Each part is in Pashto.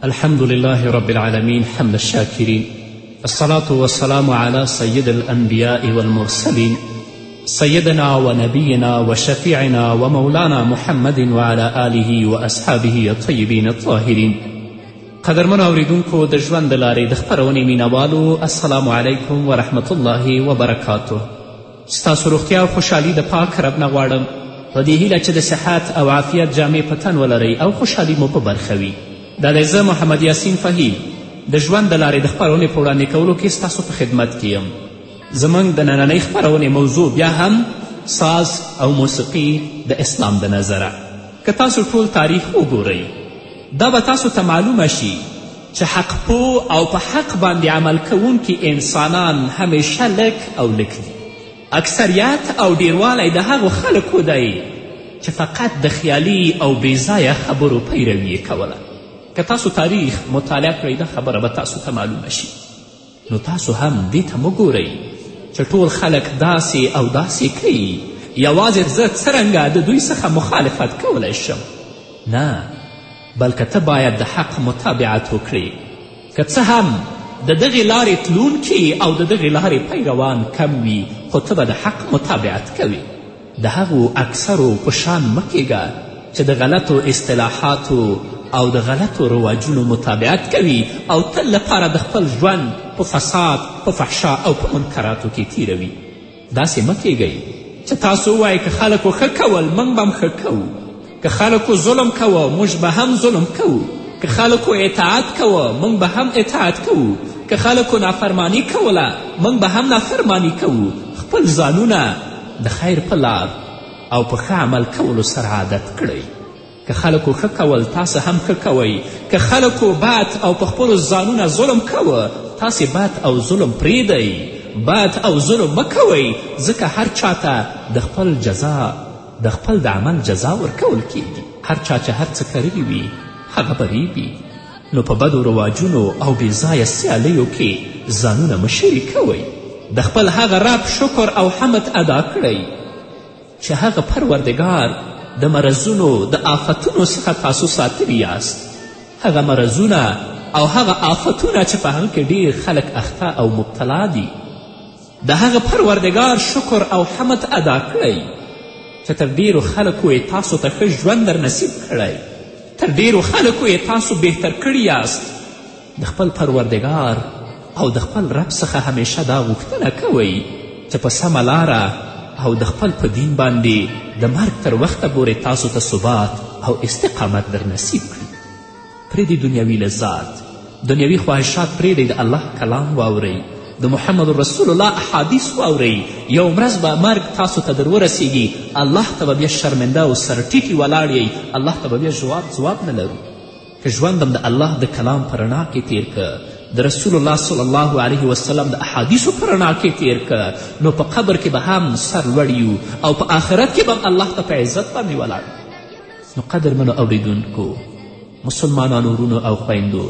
الحمد لله رب العالمين حمد الشاكرين الصلاة والسلام على سيد الأنبياء والمرسلين سيدنا ونبينا وشفيعنا ومولانا محمد وعلى آله وأصحابه الطيبين الطاهرين قدرمن اوریدونکو د ژوند د لارې د خپرونې مینوالو السلام علیکم ورحمة الله وبرکاته ستاسو روغتیا او خوشحالي د پاک رب نه غواړم په دې هیله چې د صحت او عافیت جامې په تن ولرئ او خوشحالي مو په برخه وي دا دی زه محمد یاسین فهیم د ژوند د لارې د خپرونې په وړاندې کولو کې ستاسو په خدمت کې یم زموږ د نننۍ خپرونې موضوع بیا هم ساز او موسیقي د اسلام د نظره که تاسو ټول تاریخ وګورئ دا به تاسو ته معلومه شي چې حق پوه او په حق باندې عمل کوونکي انسانان همیشه لږ او لږ دي اکثریت او ډیروالی د هغو خلکو دی چې فقط د خیالي او بېځایه خبرو پیروي یې کوله که تاسو تاریخ مطالعه کړئ دا خبره به تاسو ته معلومه شي نو تاسو هم دې ته مه ګورئ چې ټول خلک داسې او داسې کوي یوازې زه څرنګه د دوی څخه مخالفت کولی شم نه بلکه ته باید د حق متابعت وکړې که څه هم د دغې لارې تلونکي او د دغې لارې پیروان کم وي خو ته به د حق متابعت کوې د هغو اکثرو په شان مه کیږه چې د غلطو اصطلاحاتو او د غلطو رواجونو متابعت کوي او تل لپاره د خپل ژوند په فساد په فحشا او په منکراتو کې تیروي داسې مه کیږئ چې تاسو ووایئ که خلکو ښه کول موږ به هم ښه کوو که خلکو ظلم کوه موږ به هم ظلم کوو که خلکو اطاعت کوه موږ به هم اطاعت کوو که خلکو نافرمانی کوله موږ به هم نافرمانی کوو خپل ځانونه د خیر په لار او په ښه عمل کولو سره عادت کړئ که خلکو ښه کول تاسو هم ښه کوئ که خلکو بد او په خپلو ځانونه ظلم کوه تاسې بد او ظلم پریږدئ بد او ظلم مه کوئ ځکه هر چاته د خپل جزا د خپل د عمل جزا ورکول کیږي هر چا چې هر څه کرلي وي هغه به ریبي نو په بدو رواجونو او بې ځایه سیالیو کې ځانونه مه شریکوئ د خپل هغه رب شکر او حمد ادا کړئ چې هغه پروردګار د مرضونو د آفتونو څخه تاسو ساتلي یاست هغه مرضونه او هغه آفتونه چې په هغه کې ډیر خلک اخته او مبتلا دي د هغه پروردګار شکر او حمد ادا کړئ چې تر ډیرو خلکو یې تاسو ته ښه ژوند در نصیب کړی تر ډیرو خلکو یې تاسو بهتر کړي یاست د خپل پروردګار او د خپل رب څخه همیشه دا غوښتنه کوئ چې په سمه لاره او د خپل په دین باندې د مرګ تر وخته پورې تاسو ته ثبات او استقامت در نصیب کړي پرېږدئ دنیوي لذات دنیوي خواهشات پرېږدئ د الله کلام واورئ د محمد رسول الله احادیث واورئ یو ورځ به مرګ تاسو ته در ورسیږي الله ته به بیا شرمنده او سرټیټي ولاړ یئ الله ته به بیا ژواب ځواب نه لرو که ژوند هم د الله د کلام په رڼا کې تیر که د رسول الله صلی الله علیه وسلم د احادیثو په رڼا کې تیر که نو په قبر کې به هم سر لوړ او په آخرت کې به هم الله ته په عزت باندې ولاړ نو قدرمنو اوریدونکو مسلمانانو ورونو او خویندو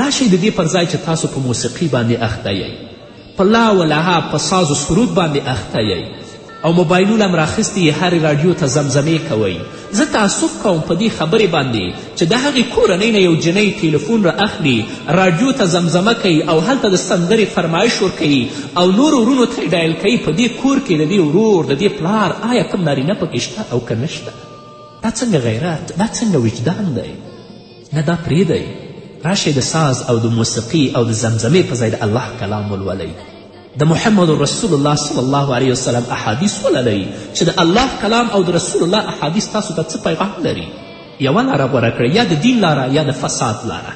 راشئ د دې پر ځای چې تاسو په موسیقي باندې اخته یئ په لا ولها په ساز و سرود باندې اخته یئ او موبایلونه هم راخیستي یې هرې راډیو ته زمزمې کوئ زه تاسف کوم په دې خبرې باندې چې د هغې کورنۍ نه یو جنۍ ټیلیفون را اخلي راډیو ته زمزمه کوي او هلته د سندرې فرمایش ورکوي او نور ورونو ته یې ډایل کوي په دې کور کې د دې ورور د دې پلار آیا کوم نارینه پکې شته او که نشته دا څنګه غیرت دا څنګه وجدان دی نه دا پرېږدئ راشئ د ساز او د موسیقي او د زمزمې په ځای د الله کلام ولولئ د محمد رسول الله صلی الله علیه وسلم احادیث ولولئ چې د الله کلام او د رسول الله احادیث تاسو ته څه پیغام لري یوه لاره غوره کړئ یا د دین لاره یا د فساد لاره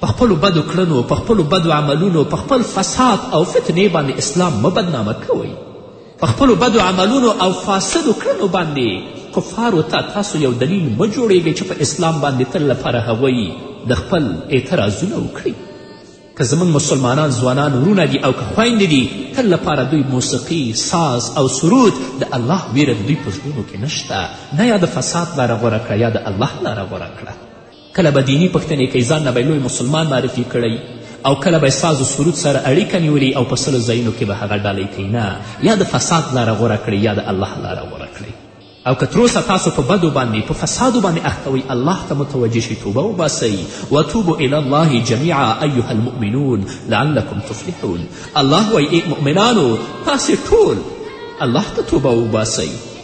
په خپلو بدو کړنو په خپلو بدو عملونو په خپل فساد او فتنې باندې اسلام مه بدنامه کوئ په خپلو بدو عملونو او فاسدو کړنو باندې کفارو ته تاسو یو دلیل مه جوړیږئ چې په اسلام باندې تل لپاره هغوی د خپل اعتراضونه وکړي که زموږ مسلمانان ځوانان ورونه دي او که خویندې دي تل لپاره دوی موسیقي ساز او سرود د الله ویره د دوی په زړونو کې نشته نه یا د فساد لاره غوره کړه یا د الله لاره غوره کړه کله به دیني پوښتنې کوي ځان نه به لوی مسلمان معرفي کړی او کله به ساز و سرود سره اړیکه نیولي او په سلو ځایونو کې به هغه ډالۍ کوي نه یا د فساد لاره غوره کړئ یا د الله لاره غوره کړئ او که تروسه تاسو په بدو باندې په فسادو باندې اخته وئ الله ته متوجه شئ توبه وباسئ وتوبو الی الله جمیعا ایها المؤمنون لعلکم تفلحون الله وایي ای مؤمنانو تاسې ټول الله ته توبه وباسئ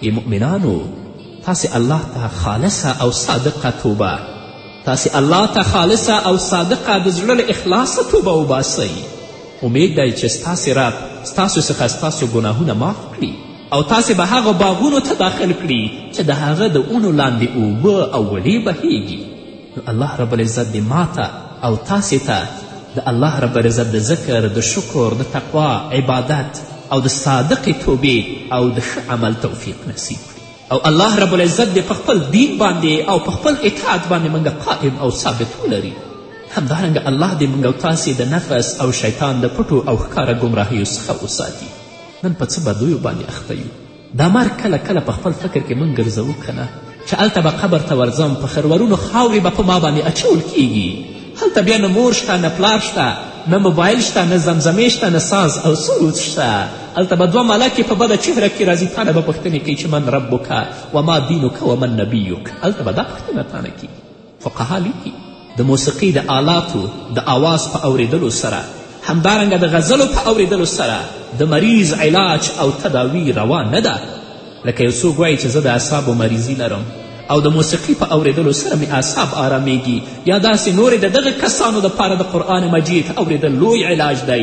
ای مؤمنانو تاسې الله ته خالصه او صادقه توبه تاسې الله ته خالصه او صادقه د زړه له اخلاصه توبه وباسئ امید دی چې ستاسې رب ستاسو څخه ستاسو ګناهونه معاف کړي او تاسې به هغه باغونو ته داخل کړي چې د هغه د اونو لاندې اوبه او وړې بهیږي نو الله رب العزت دې ماته او تاسې ته د الله رب العزت د ذکر د شکر د تقوا عبادت او د صادقې توبې او د ښه عمل توفیق نصیب کړي او الله رب العزت دې په خپل دین باندې او په خپل اطاعت باندې موږ قائم او ثابت ولري همدارنګه الله دې موږ او تاسې د نفس او شیطان د پټو او ښکاره ګمراهیو څخه وساتي نن په څه بدیو باندې اخته یو دا مرګ کله کله په خپل فکر کې مونږ ګرځوو که نه چې هلته به قبر ته ورځم په خرورونو خاورې به په ما باندې اچول کیږي هلته بیا نه مور شته نه پلار شته نه موبایل شته نه زمزمې شته نه ساز او سرود شته هلته به دوه ملکې په بده چهره کې راځي تا نه به پوښتنې کوي چې من ربک و ما دینک و من نبیک هلته به دا پوښتنه تانه کیږي فقها لیکي د موسیقۍ د آلاتو د آواز په اوریدلو سره همدارنګه د غزلو په اوریدلو سره د مریض علاج او تداوی روا نه ده لکه یو څوک وایي چې زه د اعصابو مریضي لرم او د موسیقي په اوریدلو سره مې اعصاب آرامیږي یا داسې نورې د دغه کسانو دپاره د قرآن مجید اوریدل لوی علاج دی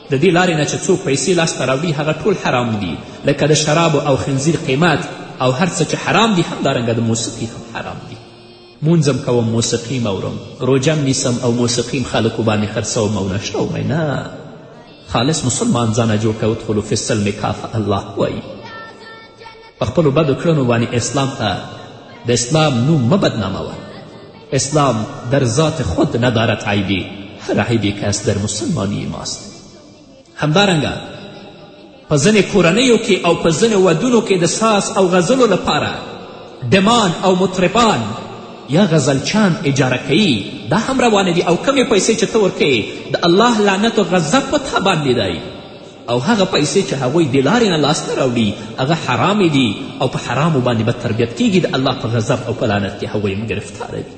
د دې لارې نه چې څوک پیسې لاسته راوړي هغه ټول حرام دي لکه د شرابو او خنزیر قیمت او هر څه چې حرام دي همدارنګه د موسیقي هم حرام دي مونځم کوم موسیقیم اورم روژم نیسم او موسیقیم خلکو باندې خرڅوم او نشروم نه خالص مسلمان ځانه جوړ که ادخلو فی السلم کافه الله وایي په خپلو بدو کړنو باندې اسلام ته د اسلام نوم مه بدناموه اسلام در ذات خود ندارد عیبی هر عیبی که است در مسلمانی ماست همدارنګه په ځینې کورنیو کې او په ځینې ودونو کې د ساز او غزلو لپاره دمان او مطربان یا غزلچان اجاره کوي دا هم روانه دي او کمې پیسې چې ته ورکوې د الله لعنت و غضب په تا باندې دی او هغه پیسې چې هغوی د لارې نه لاسته راوړي هغه حرامې دي او په حرامو باندې به تربیت کیږي د الله په غضب او په لعنت کې هغوی هم ګرفتاره دي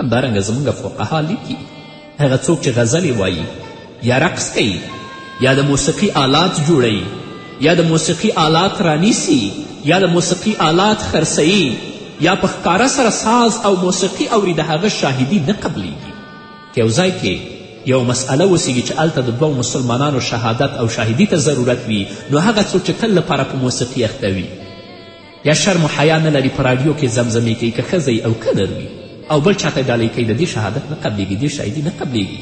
همدارنګه زموږ فقها لیکي هغه څوک چې غزلې وایي یا رقص کوي یا د موسیقي آلات جوړوي یا د موسیقي آلات رانیسي یا د موسیقي آلات خرڅوي یا په ښکاره سره ساز او موسیقي اوري د هغه شاهدي نه قبلیږي که یو ځای کې یو مسئله وسیږي چې هلته د دوو مسلمانانو شهادت او شاهدي ته ضرورت وي نو هغه څوک چې تل لپاره په موسیقي اخته وي یا شرم و حیا نه لري په راډیو کې زمزمې کوي که ښځی او که نر وي او بل چاته ډالۍ کوي د دې شهادت نه قبلیږي دې شاهدي نه قبلیږي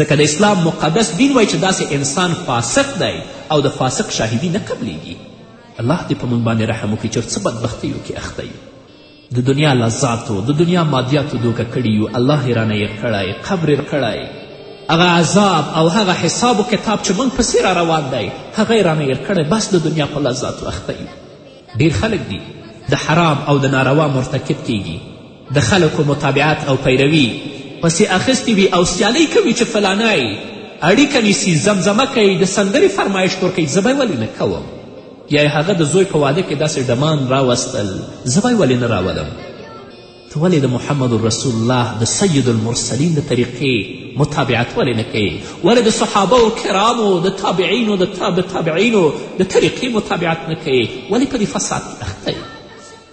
ځکه د اسلام مقدس دین وایي چې داسې انسان فاسق دی او د فاسق شاهدي نه قبلیږي الله دې په موږ باندې رحم وکړي چې څه بدبختیو کې اخته یو د دنیا لذاتو د دنیا مادیاتو دوکه کړي یو الله یې رانه هېر کړی قبر هېر کړی هغه عذاب او هغه حساب و کتاب چې موږ پسې را روان دی هغه یې رانه هېر کړی بس د دنیا په لذاتو اخته یو ډېر خلک دي د حرام او د ناروا مرتکب کیږي د خلکو متابعت او پیروي پسې اخیستې وي او سیالۍ کوي چې فلانی اړیکه نیسي زمزمه کوي د سندرې فرمایش ورکوي زه به ولې نه کوم یا یې هغه د زوی په واده کې داسې ډمان راوستل زه به ولې نه راولم ته ولې د محمد رسول الله د سید المرسلین د طریقې متابعت ولې نه کوې ولې د صحابه و کرامو د تابعینو د تاب تابعینو د طریقې متابعت نه کوې ولې په دې فساد کې اخته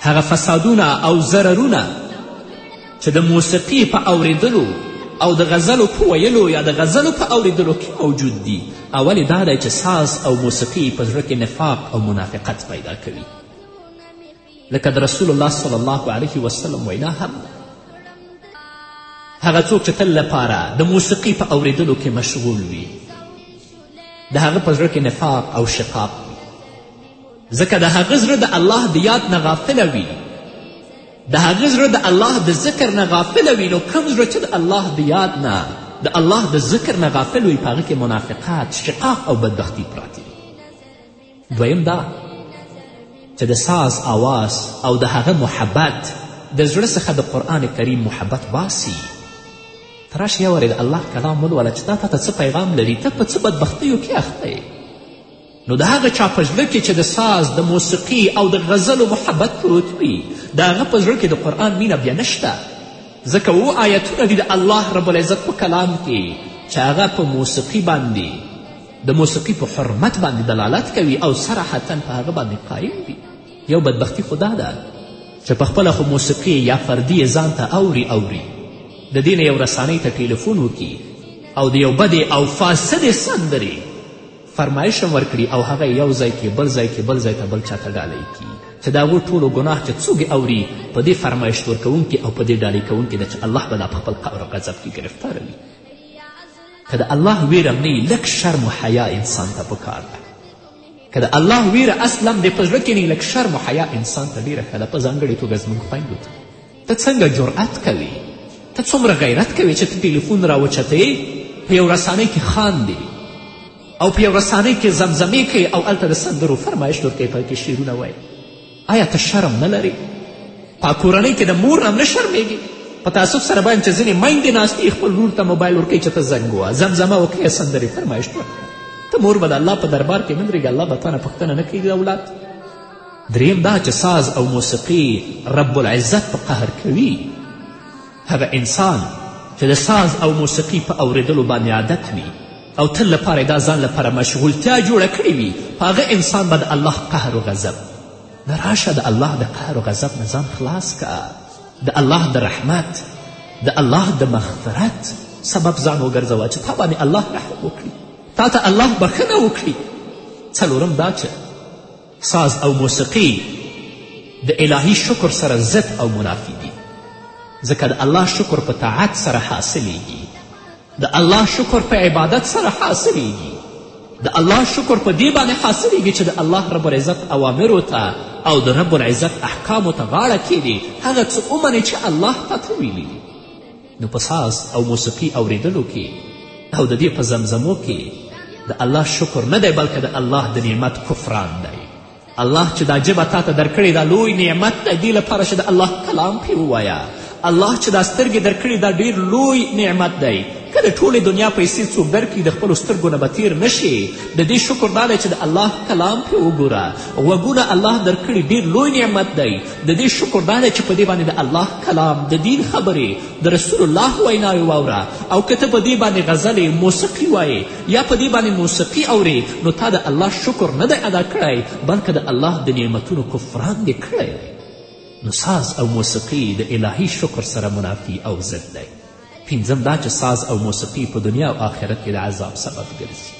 هغه فسادونه او ضررونه چې د موسیقي په اوریدلو او د غزلو په ویلو یا د غزلو په اوریدلو کې موجود دي اول دا دی چې ساز او موسیقي په زړه کې نفاق او منافقت پیدا کوي لکه د رسول الله صلی الله علیه وسلم وینا هم هغه څوک چې تل لپاره د موسیقي په اوریدلو کې مشغول وي د هغه په زړه کې نفاق او شقاق وي ځکه د هغه زړه د الله د یاد نه غافله وي د هغه زړه د الله د ذکر نه غافله وي نو کوم زړه چې د الله د یاد نه د الله د ذکر نه غافل وي په هغه کې منافقت شقاق او بدبختي پراتې دویم دا چې د ساز آواز او د هغه محبت د زړه څخه د قرآن کریم محبت باسي ته راشه یوارې د الله کلام ولوله چې دا تا ته څه پیغام لري ته په څه بدبختیو کې اخته نو د هغه چا په زړه کې چې د ساز د موسیقي او د غزلو محبت پروت وي د هغه په زړه کې د قرآن مینه بیا نشته ځکه او آیتونه دي د الله رب العزت په کلام کې چې هغه په موسیقي باندې د موسیقي په حرمت باندې دلالت کوي او صراحتا په هغه باندې قایم دي یو بدبختی خو دا ده چې په خپله خو موسیقي یا فردي ځان ته اوري اوري د دې نه یو رسانۍ ته ټیلیفون وکړي او د یو بدې او فاسدې سندرې فرمایش ورکړي او هغه یو ځای کې بل ځای کې بل ځای ته بل چاته ډالۍ کړي چې د هغو ټولو ګناه چې څوک اوري په دې فرمایش ورکوونکي او په دې ډالۍ کوونکي ده چې الله به دا په خپل قهر او غضب کې ګرفتاروي که د الله ویره نه وي لږ شرم و حیا انسان ته پکار ده که د الله ویره اصلا د په زړه کې نه لږ شرم و حیا انسان ته ډېره ښه ده په ځانګړې توګه زموږ خویندو ته ته څنګه جرأت کوې ته څومره غیرت کوې چې ته ټلیفون راوچتې په یو رسانۍ کې خاندې او په یو رسانۍ کې زمزمې کوې او هلته د سندرو فرمایش ورکوې په کې شعرونه وایې آیا ته شرم نه لرې په کورنۍ کې د مور هم نه شرمېږې په تاسف سره باید چې ځینې میندې ناستې خپل لور ته موبایل ورکوي چې ته زنګ وه زمزمه وکړې سندرې فرمایش ورکړه ته مور به د الله په دربار کې ودرېږه الله به تا نه پوښتنه نه کوي د اولاد دریم دا چې ساز او موسیقي رب العزت په قهر کوي هغه انسان چې د ساز او موسیقي په اوریدلو باندې عادت وي او تل لپاره دا ځان لپاره مشغولتیا جوړه کړې وي په هغه انسان به د الله قهر و غضب نه راشه د الله د قهر و غضب نه ځان خلاص که د الله د رحمت د الله د مغفرت سبب ځان وګرځوه چې تا باندې الله رحم وکړي تا ته الله بخښنه وکړي څلورم دا چې ساز او موسیقي د الهي شکر سره ضد او منافي دي ځکه د الله شکر په طاعت سره حاصلیږي د الله شکر په عبادت سره حاصلیږي د الله شکر په دې باندې حاصلیږي چې د الله رب العزت اوامرو ته او د رب العزت احکامو ته غاړه کیږي هغه څه ومنې چې الله تا ته ویلي دي نو په ساز او موسیقي اوریدلو کې او د دې په زمزمو کې د الله شکر نه دی بلکې د الله د نعمت کفران دی الله چې دا جبه تا ته درکړې دا لوی نعمت دی دې لپاره چې د الله کلام پرې ووایه الله چې دا سترګې درکړې دا ډیر لوی نعمت دی که د ټولې دنیا پیسې څوک درکړي د خپلو سترګو نه به تیر نه شي د دې شکر دا دی چې د الله کلام پرې وګوره غوږونه الله درکړي ډیر لوی نعمت دی د دې شکر دا دی چې په دې باندې د الله کلام د دین خبرې د رسول الله ویناوې واوره او که ته په دې باندې غزلې موسیقي وایې یا په دې باندې موسیقي اورې نو تا د الله شکر نه دی ادا کړی بلکې د الله د نعمتونو کفران دې کړی نو ساز او موسیقي د الهي شکر سره منافي او ضد دی پنځم دا چې ساز او موسیقي په دنیا او آخرت کې د عذاب سبب ګرځي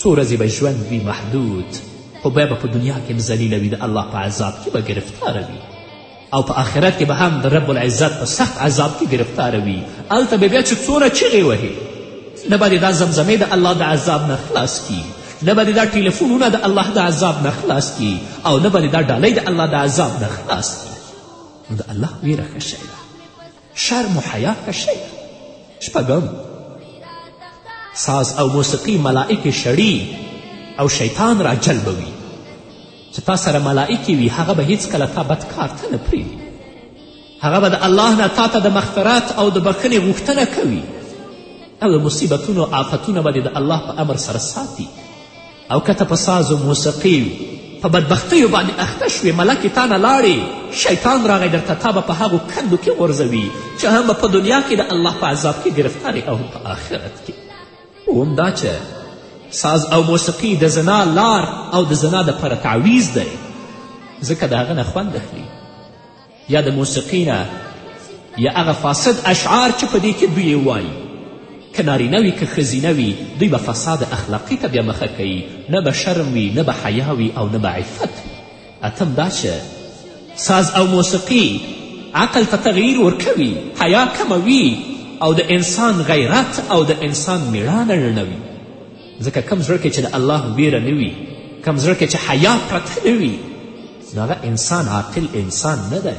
څو ورځې به ژوند وي محدود خو بیا به په دنیا کې هم ذلیله وي د الله په عذاب کې به ګرفتاره وي او په آخرت کې به هم د رب العزت په سخت عذاب کې ګرفتاره وي هلته به بیا چې څومره چیغې وهي نه به دا زمزمې د الله د عذاب نه خلاص کی نه به دا ټلیفونونه د الله د عذاب نه خلاص کی او نه به دا ډالۍ د الله د عذاب نه خلاص کی نو د الله ویره ښه شی ده شرم و حیا ته شئ شپږم ساز او موسیقي ملائکې شړي او شیطان را جلبوي چې تا سره ملائکې وي هغه به هیڅکله تا بد کار ته نه پرېږدي هغه به د الله نه تا ته د مغفرت او د بښنې غوښتنه کوي او د مصیبتونو آفتونه به د الله په امر سره ساتي او که ته په ساز و موسیقیو په بدبختیو باندې اخته شوې ملکې تا نه لاړې شیطان راغی درته تا به په هغو کندو کې غورځوي چې هم به په دنیا کې د الله په عذاب کې ګرفتارې او په آخرت کې اوم دا چې ساز او موسیقي د زنا لار او د زنا دپاره تعویز دی ځکه د هغه نه خوند اخلي یا د موسیقي نه یا هغه فاسد اشعار چې په دې کې دوی یې وایي که نارینه وي که ښځینه وي دوی به فساد اخلاقي ته بیا مخه کوي نه به شرم وي نه به حیا وي او نه به عفت اتم دا چې ساز او موسیقي عقل ته تغییر ورکوي حیا کموي او د انسان غیرت او د انسان میړانه ړڼوي ځکه کم زړه کې چې د الله ویره نه وي کم زړه کې چې حیا پرته نه وي نو هغه انسان عاقل انسان نه دی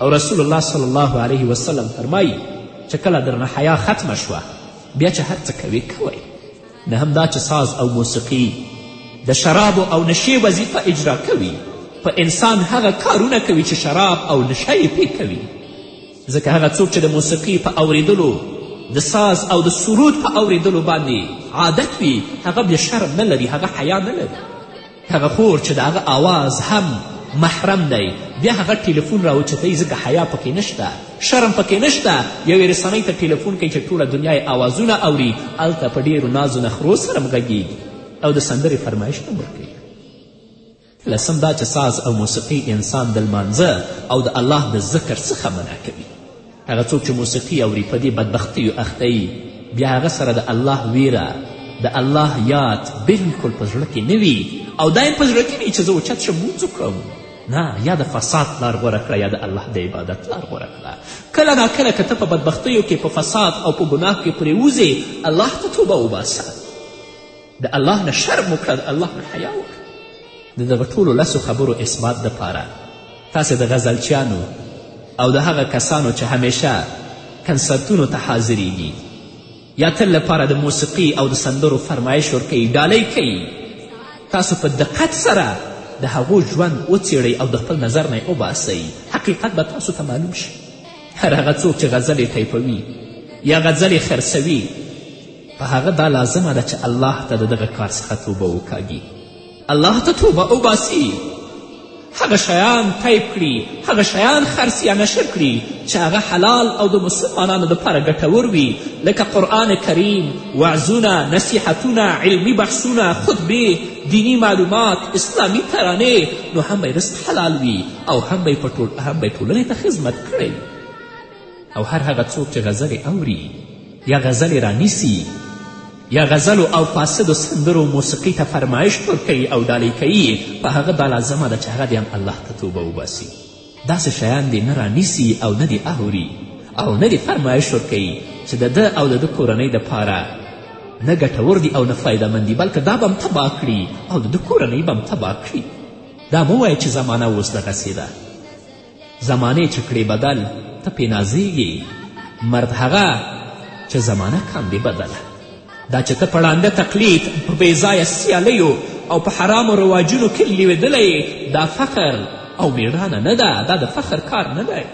او رسول الله صلی الله علیه وسلم فرمایي چې کله درنه حیا ختمه شوه بیا چې هر څه کوي کوئ نه همدا چې ساز او موسیقي د شرابو او نشې وظیفه اجرا کوي په انسان هغه کارونه کوي چې شراب او نشه یې پې کوي ځکه هغه څوک چې د موسیقي په اوریدلو د ساز او د سرود په اوریدلو باندې عادت وي هغه بیا شرم نه لري هغه حیا نه لري هغه خور چې د هغه آواز هم محرم دی بیا هغه ټلیفون راوچتوي ځکه حیا پکې نشته شرم پکې نشته یوې رسنۍ ته ټلیفون کوي چې ټوله دنیا یې آوازونه اوري هلته په ډېرو نازو نخرو سره هم غږیږي او د سندرې فرمایش هم ورکوي لسم دا چې ساز او موسیقي انسان د لمانځه او د الله د ذکر څخه منع کوي هغه څوک چې موسیقي اوري په دې بدبختیو اخته یي بیا هغه سره د الله ویره د الله یاد بلکل په زړه کې نه وي او دا یې په زړه کې وي چې زه اوچت شم لمونځ وکړم نه یا د فساد لار غوره کړه یا د الله د عبادت لار غوره کړه کله نا کله که ته په بدبختیو کې په فساد او په ګناه کې پرېوځې الله ته توبه وباسه د الله نه شرم وکړه د الله نه حیا وکړه د دغه ټولو لسو خبرو اثبات دپاره تاسې د غزلچیانو او د هغه کسانو چې همیشه کنسرتونو ته حاضریږي یا تل لپاره د موسیقي او د سندرو فرمایش ورکوي ډالۍ کوي تاسو په دقت سره د هغو ژوند وڅیړئ او د خپل نظر نه وباسئ حقیقت به تاسو ته معلوم شي هر هغه څوک چې غزلې ټیپوي یا غزلې خرڅوي په هغه دا لازمه ده چې الله ته د دغه کار څخه توبه وکاږي الله ته توبه وباسي هغه شیان تیب کړي هغه شیان خرڅ یا نشر کړي چې هغه حلال او د مسلمانانو دپاره ګټور وي لکه قرآن کریم وعظونه نصیحتونه علمي بحثونه خطبې دینی معلومات اسلامي ترانې نو هم به رزق حلال وي او هم به یې ټولنې ته خدمت کړی او هر هغه څوک چې غزلې اوري یا غزلې رانیسي یا غزلو او فاسدو سندرو موسیقي ته فرمایش ورکوي او ډالۍ کوي په هغه دا لازمه ده چې هغه دې هم الله ته توبه وباسي داسې شیان دې نه رانیسي او نه دې اوري او نه دې فرمایش ورکوي چې د ده او د ده کورنۍ دپاره نه ګټور دي او نه فایدهمند دي بلکې دا به هم تباه کړي او د ده کورنۍ به هم تباه کړي دا مه وایه چې زمانه اوس دغسې ده زمانې چې کړې بدل ته پې نازېږې مرد هغه چې زمانه کاندې بدله دا چې ته په ړانده تقلید په بېځایه سیالیو او په حرامو رواجونو کې لیوېدلی دا فخر او میړانه نه ده دا د فخر کار نه دی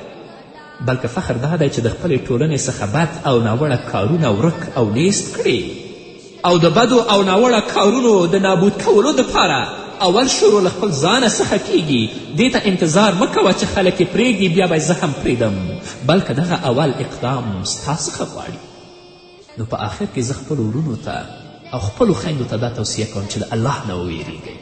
بلکې فخر دا دی چې د خپلې ټولنې څخه بد او ناوړه کارونه ورک او نیست کړي او د بدو او ناوړه کارونو د نابود کولو دپاره اول شروع له خپل ځانه څخه کیږي دې ته انتظار مه کوه چې خلک یې پرېږدي بیا به زه هم پرېږدم بلکه دغه اول اقدام ستا څخه غواړي نو په آخر کې زه خپلو وروڼو ته او خپلو خویندو ته دا توصیه کوم چې د الله نه وویریږئ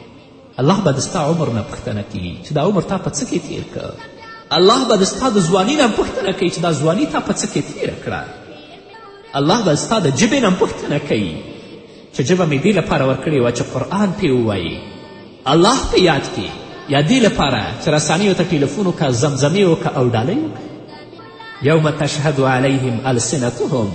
الله به د ستا عمر نه پوښتنه کوي چې دا عمر تا په څه کې تیر کړ الله به د ستا د ځواني نه پوښتنه کوي چې دا ځواني تا په څه کې تیره کړه الله به ستا د ژبې نه پوښتنه کوي چې ژبه مې دې لپاره ورکړې وه چې قرآن پې ووایي الله په یاد کې یا دې لپاره چې رسنیو ته ټیلیفون وکړه زمزمې وکړه او ډالۍ وکړه یوم تشهد علیهم السنتهم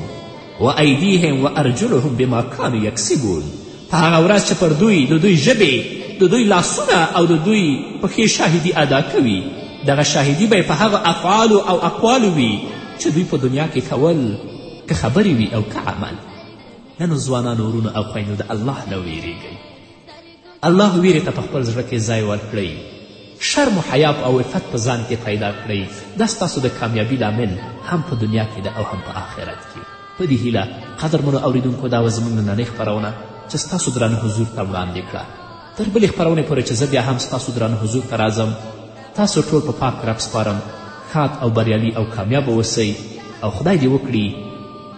و ایدیهم و ارجلهم بما کانو یکسبون په هغه ورځ چې پر دوی د دوی ژبې د دوی لاسونه او د دوی پښې شاهدي ادا کوي دغه شاهدي به په هغه افعالو او اقوالو وي چې دوی په دنیا کې کول که خبرې وي او که عمل نن ځوانانو ورونو او خویندو د الله نه ویریږئ الله ویرې ته په خپل زړه کې ځای ورکړئ شرم و حیاب او عفت په ځان کې پیدا کړئ دا ستاسو د کامیابي لامل هم په دنیا کې ده او هم په آخرت کې په دې هیله قدرمنو اوریدونکو دا وه زموږ نننۍ خپرونه چې ستاسو درانه حضور ته وړاندې کړه تر بلې خپرونې پورې چې زه بیا هم ستاسو درانه حضور ته راځم تاسو ټول په پاک رب سپارم ښاد او بریالي او کامیاب اوسئ او خدای دې وکړي